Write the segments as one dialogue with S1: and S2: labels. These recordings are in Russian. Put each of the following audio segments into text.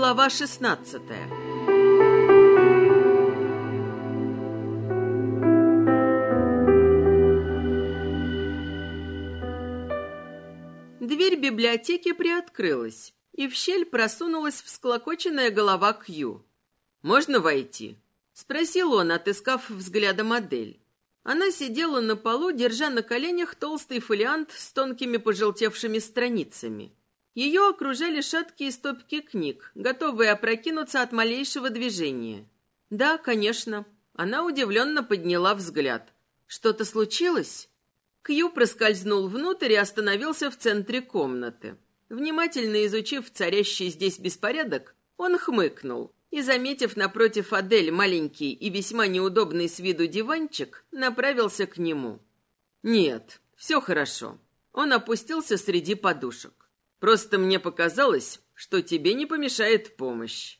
S1: Глава 16 Дверь библиотеки приоткрылась, и в щель просунулась всклокоченная голова Кью. «Можно войти?» — спросил он, отыскав взглядом модель. Она сидела на полу, держа на коленях толстый фолиант с тонкими пожелтевшими страницами. Ее окружали шаткие стопки книг, готовые опрокинуться от малейшего движения. «Да, конечно». Она удивленно подняла взгляд. «Что-то случилось?» Кью проскользнул внутрь и остановился в центре комнаты. Внимательно изучив царящий здесь беспорядок, он хмыкнул и, заметив напротив Адель маленький и весьма неудобный с виду диванчик, направился к нему. «Нет, все хорошо». Он опустился среди подушек. Просто мне показалось, что тебе не помешает помощь.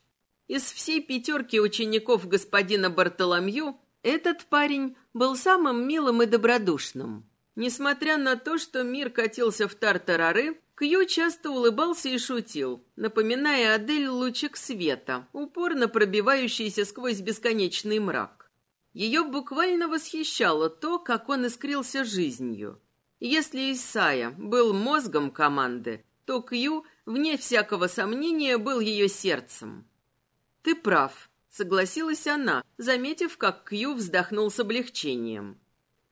S1: Из всей пятерки учеников господина Бартоломью этот парень был самым милым и добродушным. Несмотря на то, что мир катился в тартарары, Кью часто улыбался и шутил, напоминая Адель лучик света, упорно пробивающийся сквозь бесконечный мрак. Ее буквально восхищало то, как он искрился жизнью. Если Исайя был мозгом команды, то Кью, вне всякого сомнения, был ее сердцем. «Ты прав», — согласилась она, заметив, как Кью вздохнул с облегчением.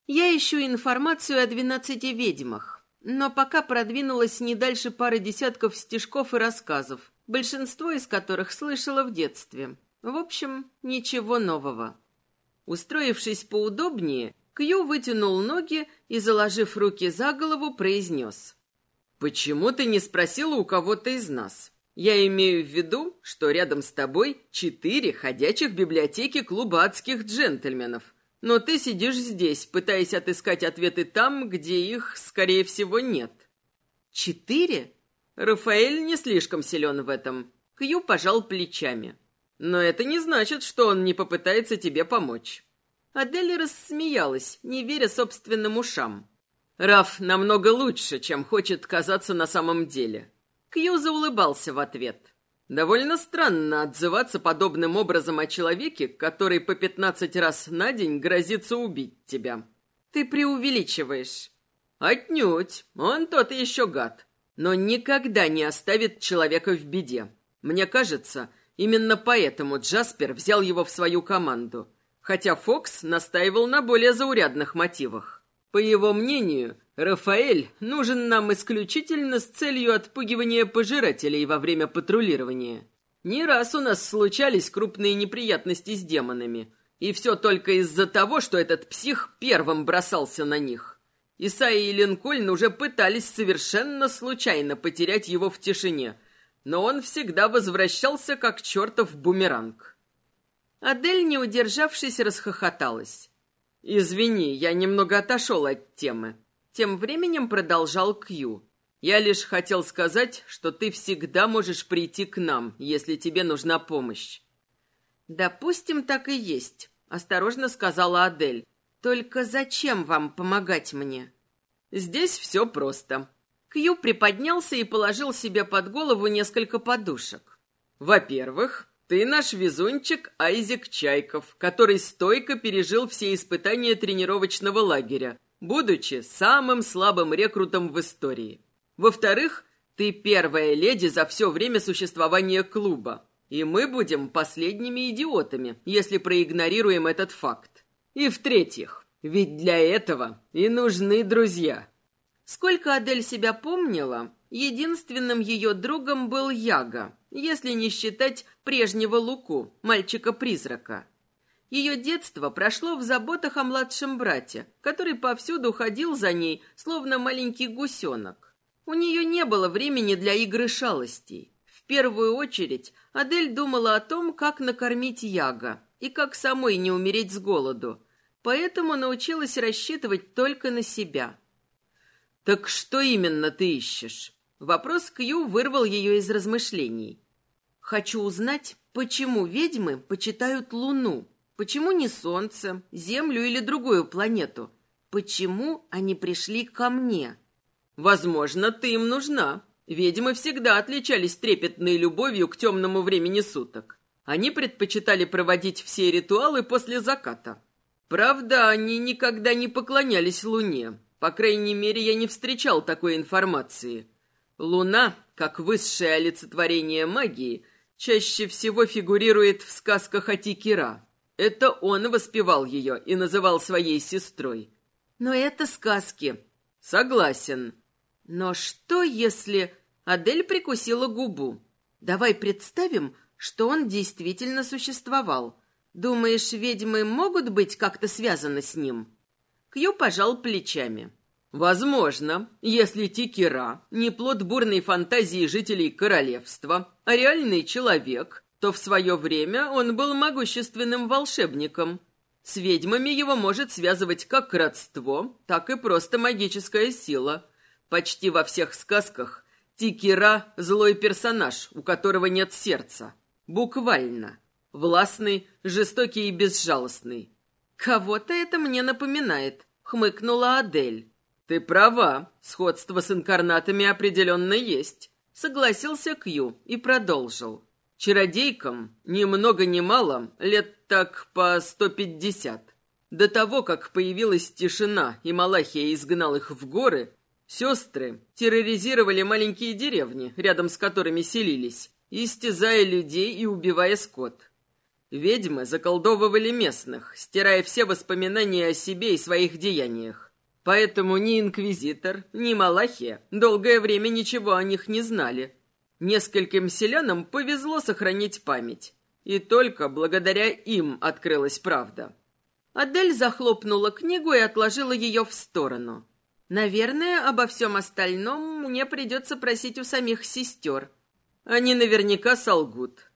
S1: «Я ищу информацию о двенадцати ведьмах, но пока продвинулась не дальше пары десятков стишков и рассказов, большинство из которых слышала в детстве. В общем, ничего нового». Устроившись поудобнее, Кью вытянул ноги и, заложив руки за голову, произнес. «Почему ты не спросила у кого-то из нас? Я имею в виду, что рядом с тобой четыре ходячих библиотеки клуба адских джентльменов. Но ты сидишь здесь, пытаясь отыскать ответы там, где их, скорее всего, нет». «Четыре?» Рафаэль не слишком силен в этом. Кью пожал плечами. «Но это не значит, что он не попытается тебе помочь». Адель рассмеялась, не веря собственным ушам. Раф намного лучше, чем хочет казаться на самом деле. Кью заулыбался в ответ. Довольно странно отзываться подобным образом о человеке, который по пятнадцать раз на день грозится убить тебя. Ты преувеличиваешь. Отнюдь, он тот еще гад. Но никогда не оставит человека в беде. Мне кажется, именно поэтому Джаспер взял его в свою команду, хотя Фокс настаивал на более заурядных мотивах. По его мнению, Рафаэль нужен нам исключительно с целью отпугивания пожирателей во время патрулирования. Не раз у нас случались крупные неприятности с демонами, и все только из-за того, что этот псих первым бросался на них. Исаи и Линкольн уже пытались совершенно случайно потерять его в тишине, но он всегда возвращался как чертов бумеранг. Адель, не удержавшись, расхохоталась. «Извини, я немного отошел от темы». Тем временем продолжал Кью. «Я лишь хотел сказать, что ты всегда можешь прийти к нам, если тебе нужна помощь». «Допустим, так и есть», — осторожно сказала Адель. «Только зачем вам помогать мне?» «Здесь все просто». Кью приподнялся и положил себе под голову несколько подушек. «Во-первых, ты наш везунчик Айзек Чайков, который стойко пережил все испытания тренировочного лагеря, будучи самым слабым рекрутом в истории. Во-вторых, ты первая леди за все время существования клуба, и мы будем последними идиотами, если проигнорируем этот факт. И в-третьих, ведь для этого и нужны друзья. Сколько Адель себя помнила, единственным ее другом был Яга, если не считать прежнего Луку, мальчика-призрака. Ее детство прошло в заботах о младшем брате, который повсюду ходил за ней, словно маленький гусенок. У нее не было времени для игры шалостей. В первую очередь Адель думала о том, как накормить Яга и как самой не умереть с голоду, поэтому научилась рассчитывать только на себя. «Так что именно ты ищешь?» Вопрос Кью вырвал ее из размышлений. «Хочу узнать, почему ведьмы почитают Луну, почему не Солнце, Землю или другую планету, почему они пришли ко мне?» «Возможно, ты им нужна», Ведьмы всегда отличались трепетной любовью к темному времени суток. Они предпочитали проводить все ритуалы после заката. Правда, они никогда не поклонялись Луне. По крайней мере, я не встречал такой информации. Луна, как высшее олицетворение магии, чаще всего фигурирует в сказках о Тикера. Это он воспевал ее и называл своей сестрой. Но это сказки. Согласен. Но что если... Адель прикусила губу. Давай представим, что он действительно существовал. Думаешь, ведьмы могут быть как-то связаны с ним? Кью пожал плечами. Возможно, если Тикера не плод бурной фантазии жителей королевства, а реальный человек, то в свое время он был могущественным волшебником. С ведьмами его может связывать как родство, так и просто магическая сила. Почти во всех сказках Тикера – злой персонаж, у которого нет сердца. Буквально. Властный, жестокий и безжалостный. «Кого-то это мне напоминает», — хмыкнула Адель. «Ты права, сходство с инкарнатами определенно есть», — согласился Кью и продолжил. «Чародейкам ни много ни мало, лет так по сто пятьдесят. До того, как появилась тишина и Малахия изгнал их в горы, сестры терроризировали маленькие деревни, рядом с которыми селились, истязая людей и убивая скот. Ведьмы заколдовывали местных, стирая все воспоминания о себе и своих деяниях. Поэтому ни Инквизитор, ни Малахия долгое время ничего о них не знали. Нескольким селянам повезло сохранить память. И только благодаря им открылась правда. Адель захлопнула книгу и отложила ее в сторону. Наверное, обо всем остальном мне придется просить у самих сестер. Они наверняка солгут.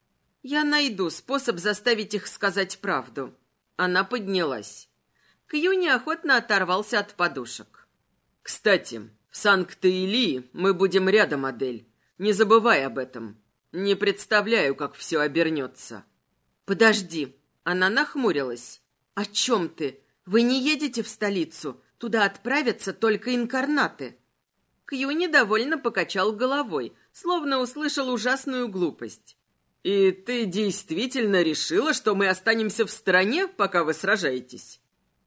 S1: Я найду способ заставить их сказать правду. Она поднялась. Кью неохотно оторвался от подушек. «Кстати, в Санкт-Илии мы будем рядом, Адель. Не забывай об этом. Не представляю, как все обернется». «Подожди». Она нахмурилась. «О чем ты? Вы не едете в столицу? Туда отправятся только инкарнаты». Кью недовольно покачал головой, словно услышал ужасную глупость. «И ты действительно решила, что мы останемся в стороне, пока вы сражаетесь?»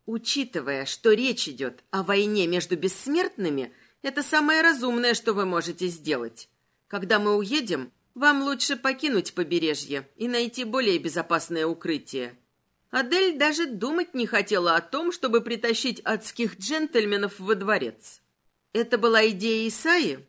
S1: Учитывая, что речь идет о войне между бессмертными, это самое разумное, что вы можете сделать. Когда мы уедем, вам лучше покинуть побережье и найти более безопасное укрытие. Адель даже думать не хотела о том, чтобы притащить адских джентльменов во дворец. Это была идея Исаи?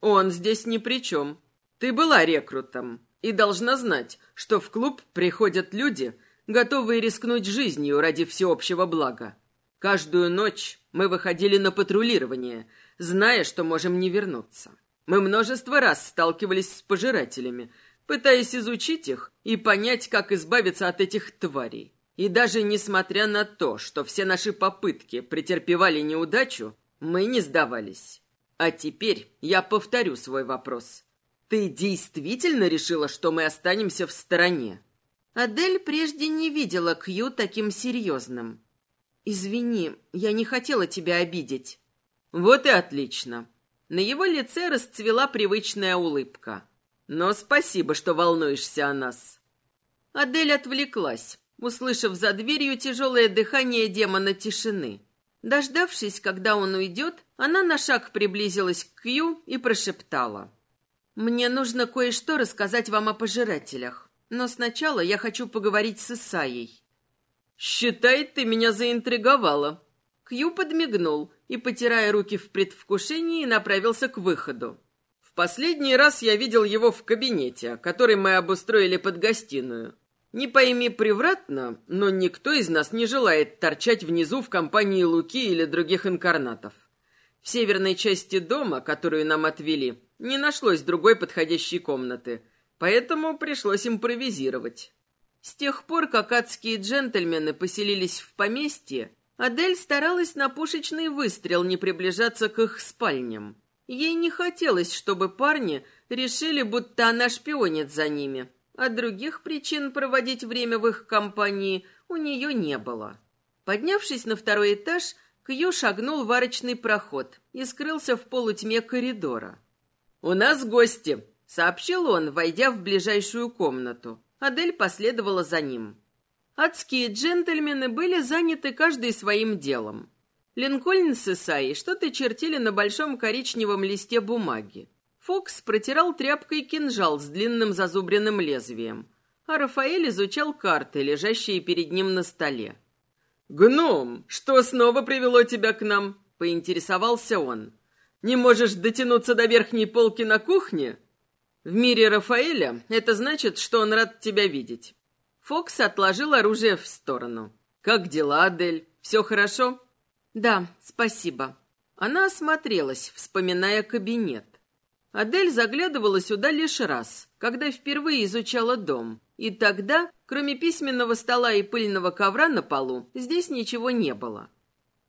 S1: Он здесь ни при чем. Ты была рекрутом и должна знать, что в клуб приходят люди – готовые рискнуть жизнью ради всеобщего блага. Каждую ночь мы выходили на патрулирование, зная, что можем не вернуться. Мы множество раз сталкивались с пожирателями, пытаясь изучить их и понять, как избавиться от этих тварей. И даже несмотря на то, что все наши попытки претерпевали неудачу, мы не сдавались. А теперь я повторю свой вопрос. Ты действительно решила, что мы останемся в стороне? Адель прежде не видела Кью таким серьезным. «Извини, я не хотела тебя обидеть». «Вот и отлично». На его лице расцвела привычная улыбка. «Но спасибо, что волнуешься о нас». Адель отвлеклась, услышав за дверью тяжелое дыхание демона тишины. Дождавшись, когда он уйдет, она на шаг приблизилась к Кью и прошептала. «Мне нужно кое-что рассказать вам о пожирателях. Но сначала я хочу поговорить с Исаей. «Считай, ты меня заинтриговала». Кью подмигнул и, потирая руки в предвкушении, направился к выходу. В последний раз я видел его в кабинете, который мы обустроили под гостиную. Не пойми превратно, но никто из нас не желает торчать внизу в компании Луки или других инкарнатов. В северной части дома, которую нам отвели, не нашлось другой подходящей комнаты – Поэтому пришлось импровизировать. С тех пор, как адские джентльмены поселились в поместье, Адель старалась на пушечный выстрел не приближаться к их спальням. Ей не хотелось, чтобы парни решили, будто она шпионит за ними, а других причин проводить время в их компании у нее не было. Поднявшись на второй этаж, Кью шагнул в арочный проход и скрылся в полутьме коридора. «У нас гости», — сообщил он, войдя в ближайшую комнату. Адель последовала за ним. Адские джентльмены были заняты каждый своим делом. Линкольн с Исаей что-то чертили на большом коричневом листе бумаги. Фокс протирал тряпкой кинжал с длинным зазубренным лезвием, а Рафаэль изучал карты, лежащие перед ним на столе. «Гном, что снова привело тебя к нам?» — поинтересовался он. «Не можешь дотянуться до верхней полки на кухне?» «В мире Рафаэля это значит, что он рад тебя видеть». Фокс отложил оружие в сторону. «Как дела, Адель? Все хорошо?» «Да, спасибо». Она осмотрелась, вспоминая кабинет. Адель заглядывала сюда лишь раз, когда впервые изучала дом. И тогда, кроме письменного стола и пыльного ковра на полу, здесь ничего не было.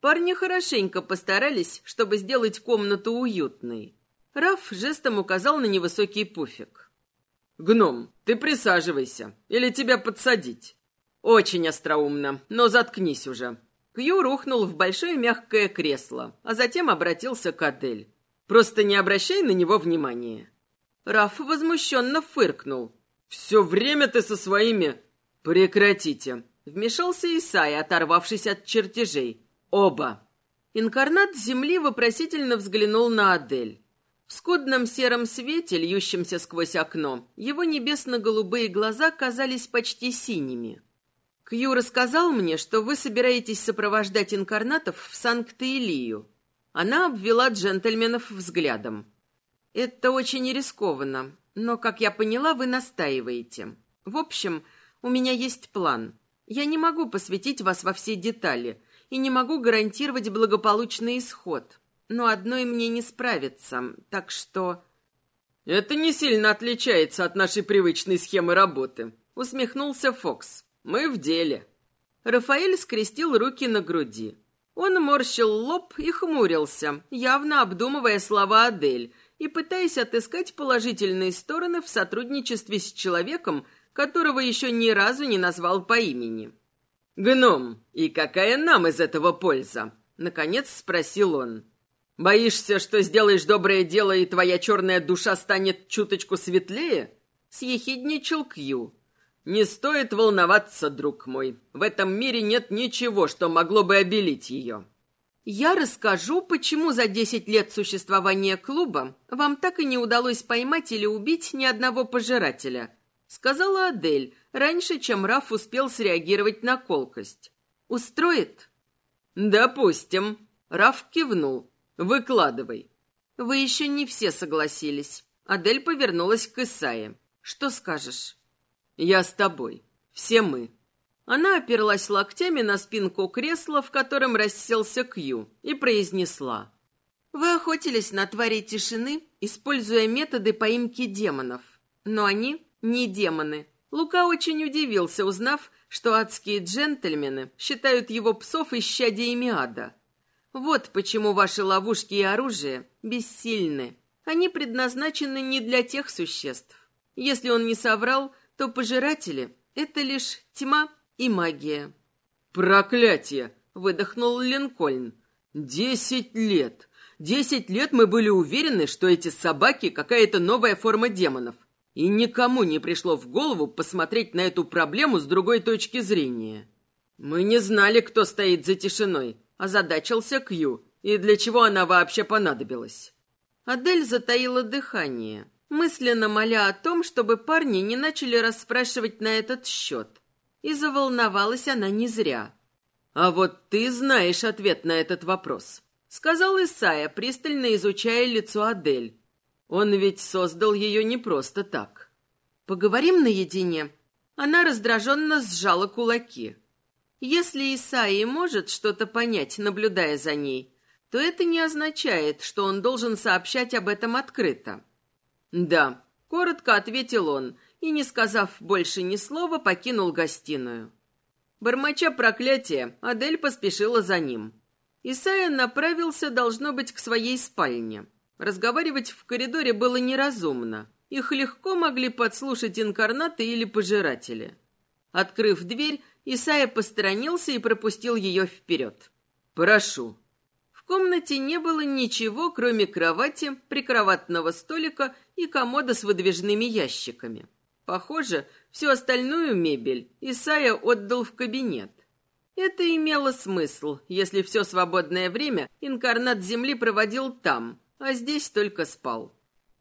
S1: Парни хорошенько постарались, чтобы сделать комнату уютной. Раф жестом указал на невысокий пуфик. «Гном, ты присаживайся. Или тебя подсадить?» «Очень остроумно, но заткнись уже». Кью рухнул в большое мягкое кресло, а затем обратился к Адель. Просто не обращай на него внимания». Раф возмущенно фыркнул. «Все время ты со своими...» «Прекратите!» Вмешался Исай, оторвавшись от чертежей. «Оба!» Инкарнат Земли вопросительно взглянул на Адель. В скудном сером свете, льющемся сквозь окно, его небесно-голубые глаза казались почти синими. «Кью рассказал мне, что вы собираетесь сопровождать инкарнатов в Санкт-Илию. Она обвела джентльменов взглядом. «Это очень рискованно, но, как я поняла, вы настаиваете. В общем, у меня есть план. Я не могу посвятить вас во все детали и не могу гарантировать благополучный исход. Но одной мне не справиться, так что...» «Это не сильно отличается от нашей привычной схемы работы», — усмехнулся Фокс. «Мы в деле». Рафаэль скрестил руки на груди. Он морщил лоб и хмурился, явно обдумывая слова Адель и пытаясь отыскать положительные стороны в сотрудничестве с человеком, которого еще ни разу не назвал по имени. «Гном, и какая нам из этого польза?» — наконец спросил он. «Боишься, что сделаешь доброе дело, и твоя черная душа станет чуточку светлее?» — съехидничал Кью. «Не стоит волноваться, друг мой. В этом мире нет ничего, что могло бы обелить ее». «Я расскажу, почему за десять лет существования клуба вам так и не удалось поймать или убить ни одного пожирателя», сказала Адель, раньше, чем Раф успел среагировать на колкость. «Устроит?» «Допустим». Раф кивнул. «Выкладывай». «Вы еще не все согласились». Адель повернулась к Исае. «Что скажешь?» «Я с тобой. Все мы». Она оперлась локтями на спинку кресла, в котором расселся Кью, и произнесла. «Вы охотились на твари тишины, используя методы поимки демонов. Но они не демоны». Лука очень удивился, узнав, что адские джентльмены считают его псов исчадиями ада. Вот почему ваши ловушки и оружие бессильны. Они предназначены не для тех существ. Если он не соврал, то пожиратели — это лишь тьма и магия. «Проклятие!» — выдохнул Линкольн. «Десять лет! Десять лет мы были уверены, что эти собаки — какая-то новая форма демонов, и никому не пришло в голову посмотреть на эту проблему с другой точки зрения. Мы не знали, кто стоит за тишиной, озадачился Кью, и для чего она вообще понадобилась». Адель затаила дыхание мысленно моля о том, чтобы парни не начали расспрашивать на этот счет. И заволновалась она не зря. «А вот ты знаешь ответ на этот вопрос», — сказал Исая, пристально изучая лицо Адель. «Он ведь создал ее не просто так». «Поговорим наедине?» Она раздраженно сжала кулаки. Если Исаи может что-то понять, наблюдая за ней, то это не означает, что он должен сообщать об этом открыто. «Да», — коротко ответил он, и, не сказав больше ни слова, покинул гостиную. Бормоча проклятие, Адель поспешила за ним. Исайя направился, должно быть, к своей спальне. Разговаривать в коридоре было неразумно. Их легко могли подслушать инкарнаты или пожиратели. Открыв дверь, Исайя посторонился и пропустил ее вперед. «Прошу». В комнате не было ничего, кроме кровати, прикроватного столика и комода с выдвижными ящиками. Похоже, всю остальную мебель Исайя отдал в кабинет. Это имело смысл, если все свободное время инкарнат Земли проводил там, а здесь только спал.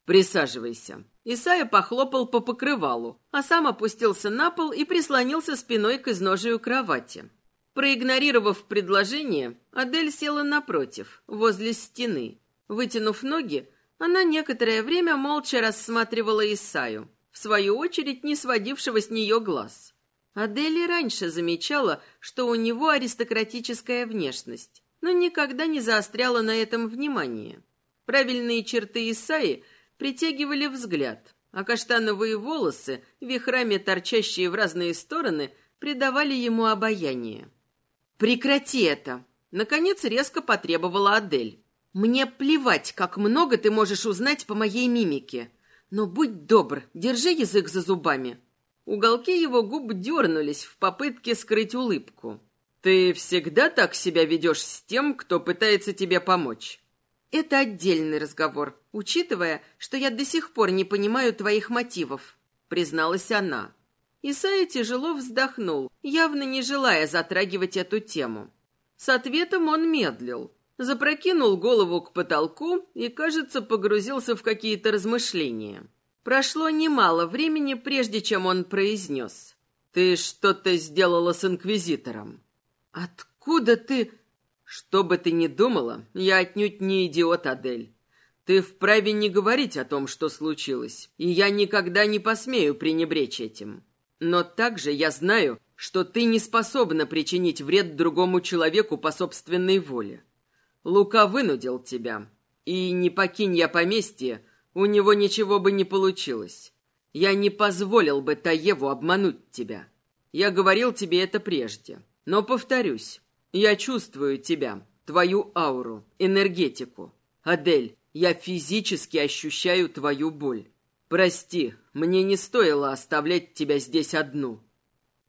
S1: «Присаживайся». Исайя похлопал по покрывалу, а сам опустился на пол и прислонился спиной к изножию кровати. Проигнорировав предложение, Адель села напротив, возле стены. Вытянув ноги, она некоторое время молча рассматривала Исаю, в свою очередь не сводившего с нее глаз. Адель и раньше замечала, что у него аристократическая внешность, но никогда не заостряла на этом внимание. Правильные черты Исаи притягивали взгляд, а каштановые волосы, вихрами торчащие в разные стороны, придавали ему обаяние. «Прекрати это!» Наконец резко потребовала Адель. «Мне плевать, как много ты можешь узнать по моей мимике. Но будь добр, держи язык за зубами». Уголки его губ дернулись в попытке скрыть улыбку. «Ты всегда так себя ведешь с тем, кто пытается тебе помочь?» «Это отдельный разговор, учитывая, что я до сих пор не понимаю твоих мотивов», — призналась она. Исайя тяжело вздохнул, явно не желая затрагивать эту тему. С ответом он медлил, запрокинул голову к потолку и, кажется, погрузился в какие-то размышления. Прошло немало времени, прежде чем он произнес. «Ты что-то сделала с Инквизитором». «Откуда ты...» «Что бы ты ни думала, я отнюдь не идиот, Адель. Ты вправе не говорить о том, что случилось, и я никогда не посмею пренебречь этим. Но также я знаю, что ты не способна причинить вред другому человеку по собственной воле. Лука вынудил тебя, и не покинь я поместье, у него ничего бы не получилось. Я не позволил бы Таеву обмануть тебя. Я говорил тебе это прежде, но повторюсь, я чувствую тебя, твою ауру, энергетику. Адель, я физически ощущаю твою боль. Прости, мне не стоило оставлять тебя здесь одну».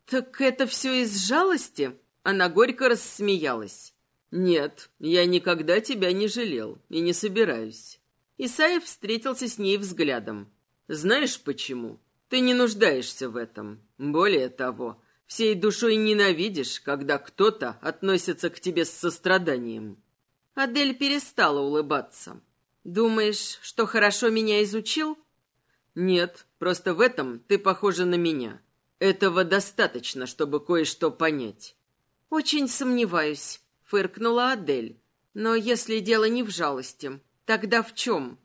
S1: «Так это все из жалости?» Она горько рассмеялась. «Нет, я никогда тебя не жалел и не собираюсь». Исаев встретился с ней взглядом. «Знаешь почему? Ты не нуждаешься в этом. Более того, всей душой ненавидишь, когда кто-то относится к тебе с состраданием». Адель перестала улыбаться. «Думаешь, что хорошо меня изучил?» «Нет, просто в этом ты похожа на меня. Этого достаточно, чтобы кое-что понять». «Очень сомневаюсь», — фыркнула Адель. «Но если дело не в жалости, тогда в чем?»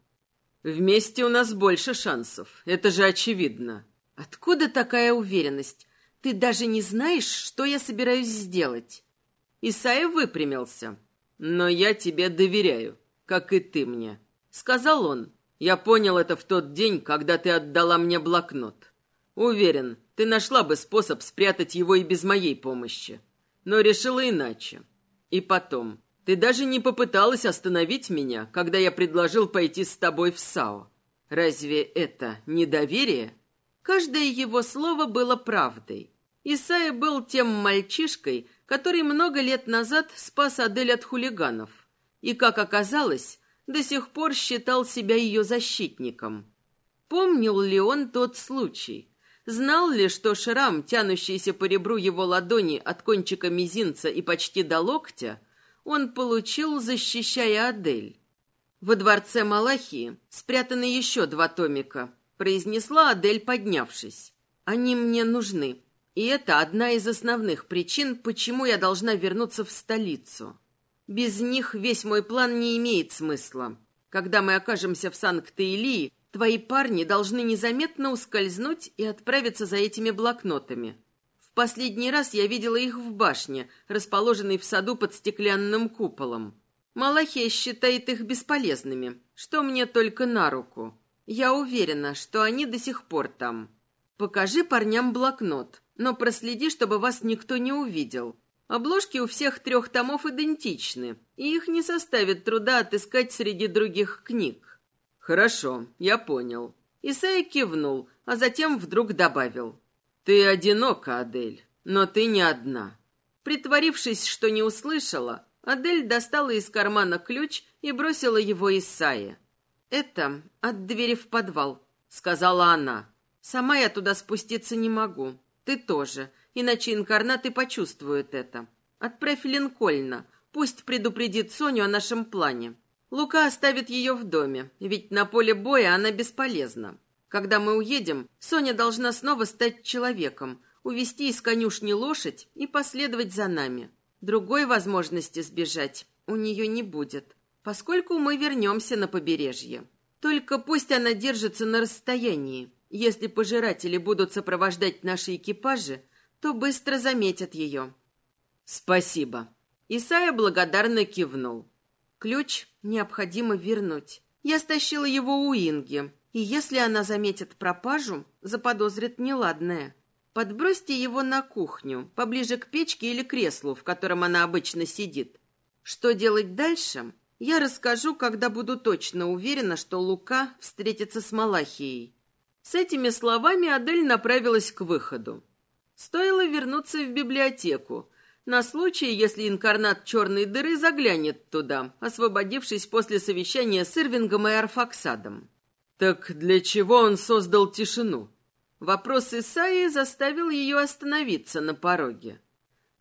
S1: «Вместе у нас больше шансов, это же очевидно». «Откуда такая уверенность? Ты даже не знаешь, что я собираюсь сделать?» Исаев выпрямился. «Но я тебе доверяю, как и ты мне», — сказал он. Я понял это в тот день, когда ты отдала мне блокнот. Уверен, ты нашла бы способ спрятать его и без моей помощи. Но решила иначе. И потом, ты даже не попыталась остановить меня, когда я предложил пойти с тобой в САО. Разве это недоверие? Каждое его слово было правдой. Исайя был тем мальчишкой, который много лет назад спас Адель от хулиганов. И, как оказалось, до сих пор считал себя ее защитником. Помнил ли он тот случай? Знал ли, что шрам, тянущийся по ребру его ладони от кончика мизинца и почти до локтя, он получил, защищая Адель? Во дворце Малахии спрятаны еще два томика, произнесла Адель, поднявшись. Они мне нужны, и это одна из основных причин, почему я должна вернуться в столицу. Без них весь мой план не имеет смысла. Когда мы окажемся в Санкт-Илии, твои парни должны незаметно ускользнуть и отправиться за этими блокнотами. В последний раз я видела их в башне, расположенной в саду под стеклянным куполом. Малахия считает их бесполезными, что мне только на руку. Я уверена, что они до сих пор там. Покажи парням блокнот, но проследи, чтобы вас никто не увидел. Обложки у всех трех томов идентичны, и их не составит труда отыскать среди других книг. Хорошо, я понял. Исайя кивнул, а затем вдруг добавил. Ты одинока, Адель, но ты не одна. Притворившись, что не услышала, Адель достала из кармана ключ и бросила его Исае. «Это от двери в подвал», — сказала она. «Сама я туда спуститься не могу. Ты тоже, иначе инкарнаты почувствуют это. Отправь Линкольна, пусть предупредит Соню о нашем плане. Лука оставит ее в доме, ведь на поле боя она бесполезна. Когда мы уедем, Соня должна снова стать человеком, увести из конюшни лошадь и последовать за нами. Другой возможности сбежать у нее не будет, поскольку мы вернемся на побережье. Только пусть она держится на расстоянии. Если пожиратели будут сопровождать наши экипажи, то быстро заметят ее. Спасибо. Исайя благодарно кивнул. Ключ необходимо вернуть. Я стащила его у Инги, и если она заметит пропажу, заподозрит неладное. Подбросьте его на кухню, поближе к печке или креслу, в котором она обычно сидит. Что делать дальше, я расскажу, когда буду точно уверена, что Лука встретится с Малахией. С этими словами Адель направилась к выходу. Стоило вернуться в библиотеку, на случай, если инкарнат черной дыры заглянет туда, освободившись после совещания с Ирвингом и Арфаксадом. Так для чего он создал тишину? Вопрос Исаи заставил ее остановиться на пороге.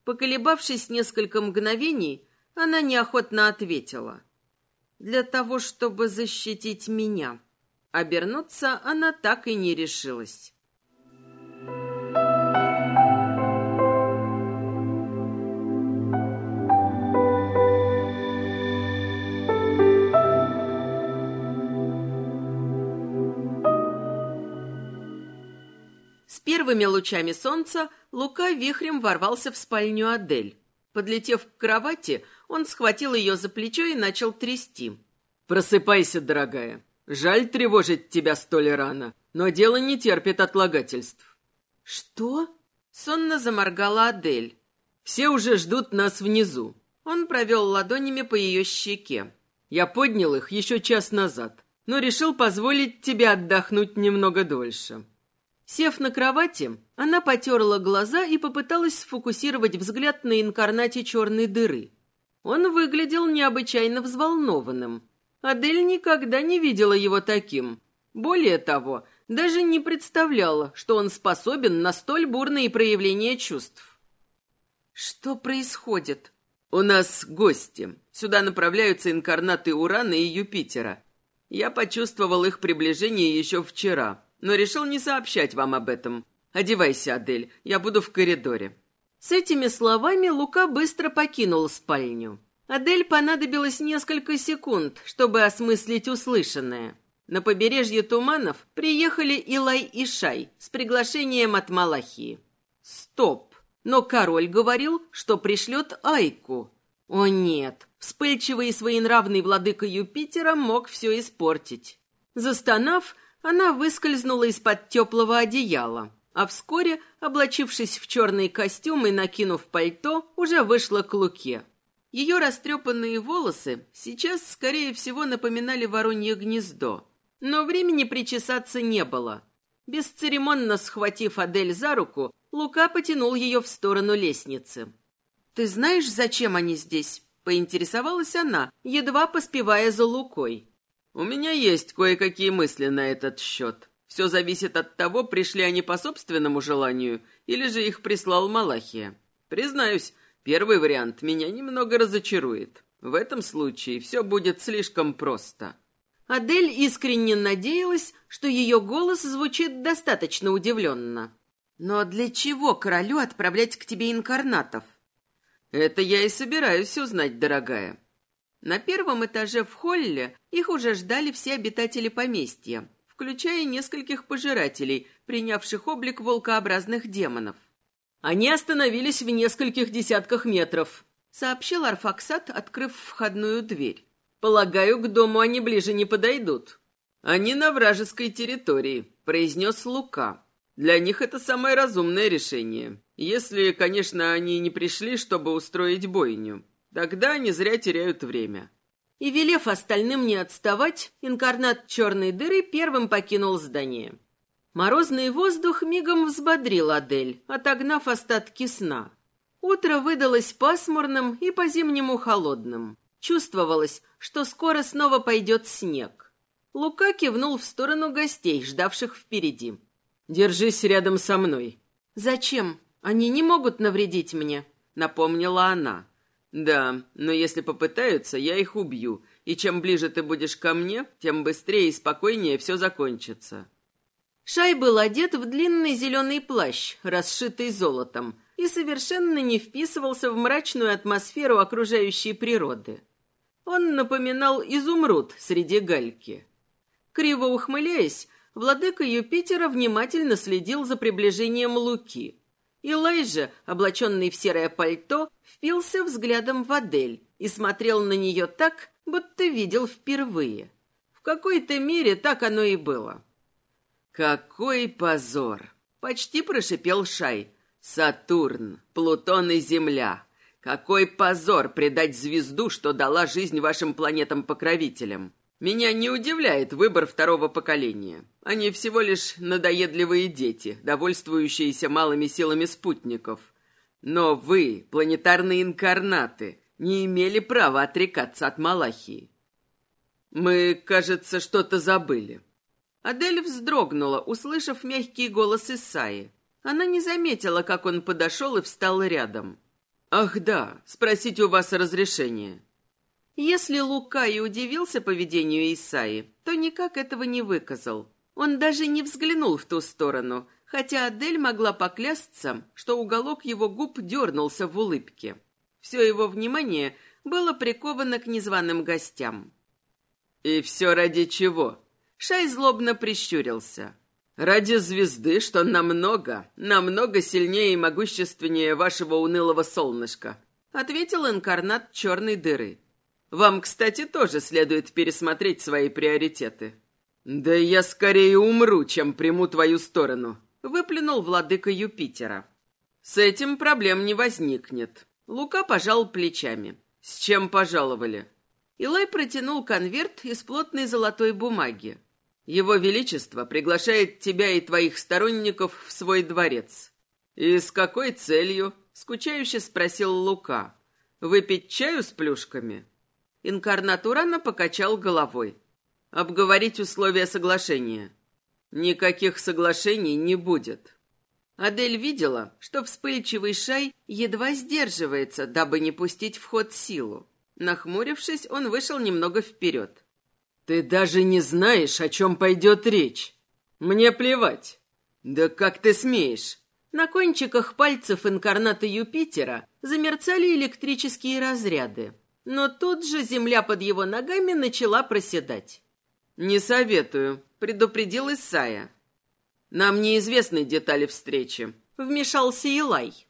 S1: Поколебавшись несколько мгновений, она неохотно ответила. «Для того, чтобы защитить меня». Обернуться она так и не решилась. Первыми лучами солнца Лука вихрем ворвался в спальню Адель. Подлетев к кровати, он схватил ее за плечо и начал трясти. «Просыпайся, дорогая. Жаль тревожить тебя столь рано, но дело не терпит отлагательств». «Что?» — сонно заморгала Адель. «Все уже ждут нас внизу». Он провел ладонями по ее щеке. «Я поднял их еще час назад, но решил позволить тебе отдохнуть немного дольше. Сев на кровати, она потерла глаза и попыталась сфокусировать взгляд на инкарнате черной дыры. Он выглядел необычайно взволнованным. Адель никогда не видела его таким. Более того, даже не представляла, что он способен на столь бурные проявления чувств. «Что происходит?» «У нас гости. Сюда направляются инкарнаты Урана и Юпитера. Я почувствовал их приближение еще вчера но решил не сообщать вам об этом. Одевайся, Адель, я буду в коридоре». С этими словами Лука быстро покинул спальню. Адель понадобилось несколько секунд, чтобы осмыслить услышанное. На побережье Туманов приехали Илай и Шай с приглашением от Малахии. Стоп! Но король говорил, что пришлет Айку. О нет, вспыльчивый и своенравный владыка Юпитера мог все испортить. Застонав, она выскользнула из-под теплого одеяла, а вскоре, облачившись в черный костюм и накинув пальто, уже вышла к Луке. Ее растрепанные волосы сейчас, скорее всего, напоминали воронье гнездо, но времени причесаться не было. Бесцеремонно схватив Адель за руку, Лука потянул ее в сторону лестницы. «Ты знаешь, зачем они здесь?» — поинтересовалась она, едва поспевая за Лукой. У меня есть кое-какие мысли на этот счет. Все зависит от того, пришли они по собственному желанию, или же их прислал Малахия. Признаюсь, первый вариант меня немного разочарует. В этом случае все будет слишком просто. Адель искренне надеялась, что ее голос звучит достаточно удивленно. «Но для чего королю отправлять к тебе инкарнатов?» «Это я и собираюсь узнать, дорогая. На первом этаже в холле их уже ждали все обитатели поместья, включая нескольких пожирателей, принявших облик волкообразных демонов. «Они остановились в нескольких десятках метров», — сообщил Арфаксат, открыв входную дверь. «Полагаю, к дому они ближе не подойдут». «Они на вражеской территории», — произнес Лука. «Для них это самое разумное решение. Если, конечно, они не пришли, чтобы устроить бойню. Тогда они зря теряют время. И, велев остальным не отставать, инкарнат черной дыры первым покинул здание. Морозный воздух мигом взбодрил Адель, отогнав остатки сна. Утро выдалось пасмурным и по-зимнему холодным. Чувствовалось, что скоро снова пойдет снег. Лука кивнул в сторону гостей, ждавших впереди.
S2: «Держись рядом со мной».
S1: «Зачем? Они не могут навредить мне», — напомнила она.
S2: «Да, но если попытаются, я их убью, и чем ближе ты будешь ко мне, тем быстрее и спокойнее все закончится».
S1: Шай был одет в длинный зеленый плащ, расшитый золотом, и совершенно не вписывался в мрачную атмосферу окружающей природы. Он напоминал изумруд среди гальки. Криво ухмыляясь, владыка Юпитера внимательно следил за приближением Луки. Илай же, облаченный в серое пальто, впился взглядом в Адель и смотрел на нее так, будто видел впервые. В какой-то мере так оно и было.
S2: «Какой позор!» — почти прошипел Шай. «Сатурн, Плутон и Земля. Какой позор предать звезду, что дала жизнь вашим планетам-покровителям. Меня не удивляет выбор второго поколения. Они всего лишь надоедливые дети, довольствующиеся малыми силами спутников. Но вы, планетарные инкарнаты, не имели права отрекаться от Малахии. Мы, кажется, что-то забыли.
S1: Адель вздрогнула, услышав мягкий голос Исаи. Она не заметила, как он подошел и встал рядом.
S2: «Ах да, спросить у вас разрешение».
S1: Если Лука и удивился поведению Исаи, то никак этого не выказал. Он даже не взглянул в ту сторону, хотя Адель могла поклясться, что уголок его губ дернулся в улыбке. Все его внимание было приковано к незваным гостям.
S2: «И все ради чего?»
S1: Шай злобно прищурился.
S2: «Ради звезды, что намного, намного сильнее и могущественнее вашего унылого солнышка», ответил инкарнат черной дыры. «Вам, кстати, тоже следует пересмотреть свои приоритеты». «Да я скорее умру, чем приму твою сторону», — выплюнул владыка Юпитера. «С этим проблем не возникнет». Лука пожал плечами. «С чем пожаловали?»
S1: Илай протянул конверт из плотной золотой бумаги.
S2: Его Величество приглашает тебя и твоих сторонников в свой дворец. И с какой целью? Скучающе спросил Лука. Выпить чаю с плюшками?
S1: Инкарнат Урана покачал головой.
S2: Обговорить условия соглашения. Никаких соглашений не будет.
S1: Адель видела, что вспыльчивый Шай едва сдерживается, дабы не пустить в ход силу. Нахмурившись, он вышел немного вперед.
S2: Ты даже не знаешь, о чем пойдет речь. Мне плевать. Да как ты смеешь?
S1: На кончиках пальцев инкарната Юпитера замерцали электрические разряды. Но тут же земля под его ногами начала проседать.
S2: «Не советую», — предупредил Исая. «Нам неизвестны детали встречи», — вмешался Илай.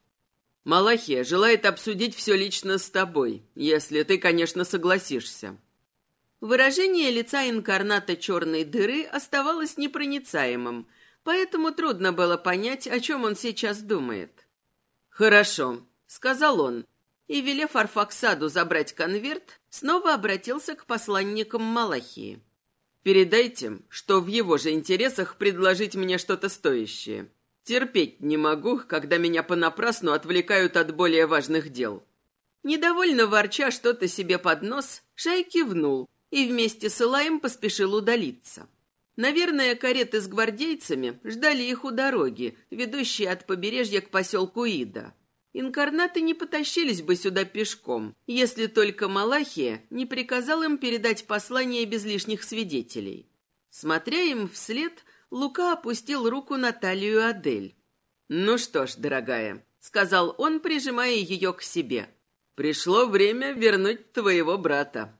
S2: «Малахия желает обсудить все лично с тобой, если ты, конечно, согласишься».
S1: Выражение лица инкарната черной дыры оставалось непроницаемым, поэтому трудно было понять, о чем он сейчас думает.
S2: «Хорошо», — сказал он,
S1: и, велев Арфаксаду забрать конверт, снова обратился к посланникам Малахии.
S2: «Передайте, что в его же интересах предложить мне что-то стоящее. Терпеть не могу, когда меня понапрасну отвлекают от более важных дел».
S1: Недовольно ворча что-то себе под нос, Шай кивнул, и вместе с Илаем поспешил удалиться. Наверное, кареты с гвардейцами ждали их у дороги, ведущей от побережья к поселку Ида. Инкарнаты не потащились бы сюда пешком, если только Малахия не приказал им передать послание без лишних свидетелей. Смотря им вслед, Лука опустил руку на талию Адель.
S2: «Ну что ж, дорогая», — сказал он, прижимая ее к себе, — «пришло время вернуть твоего брата».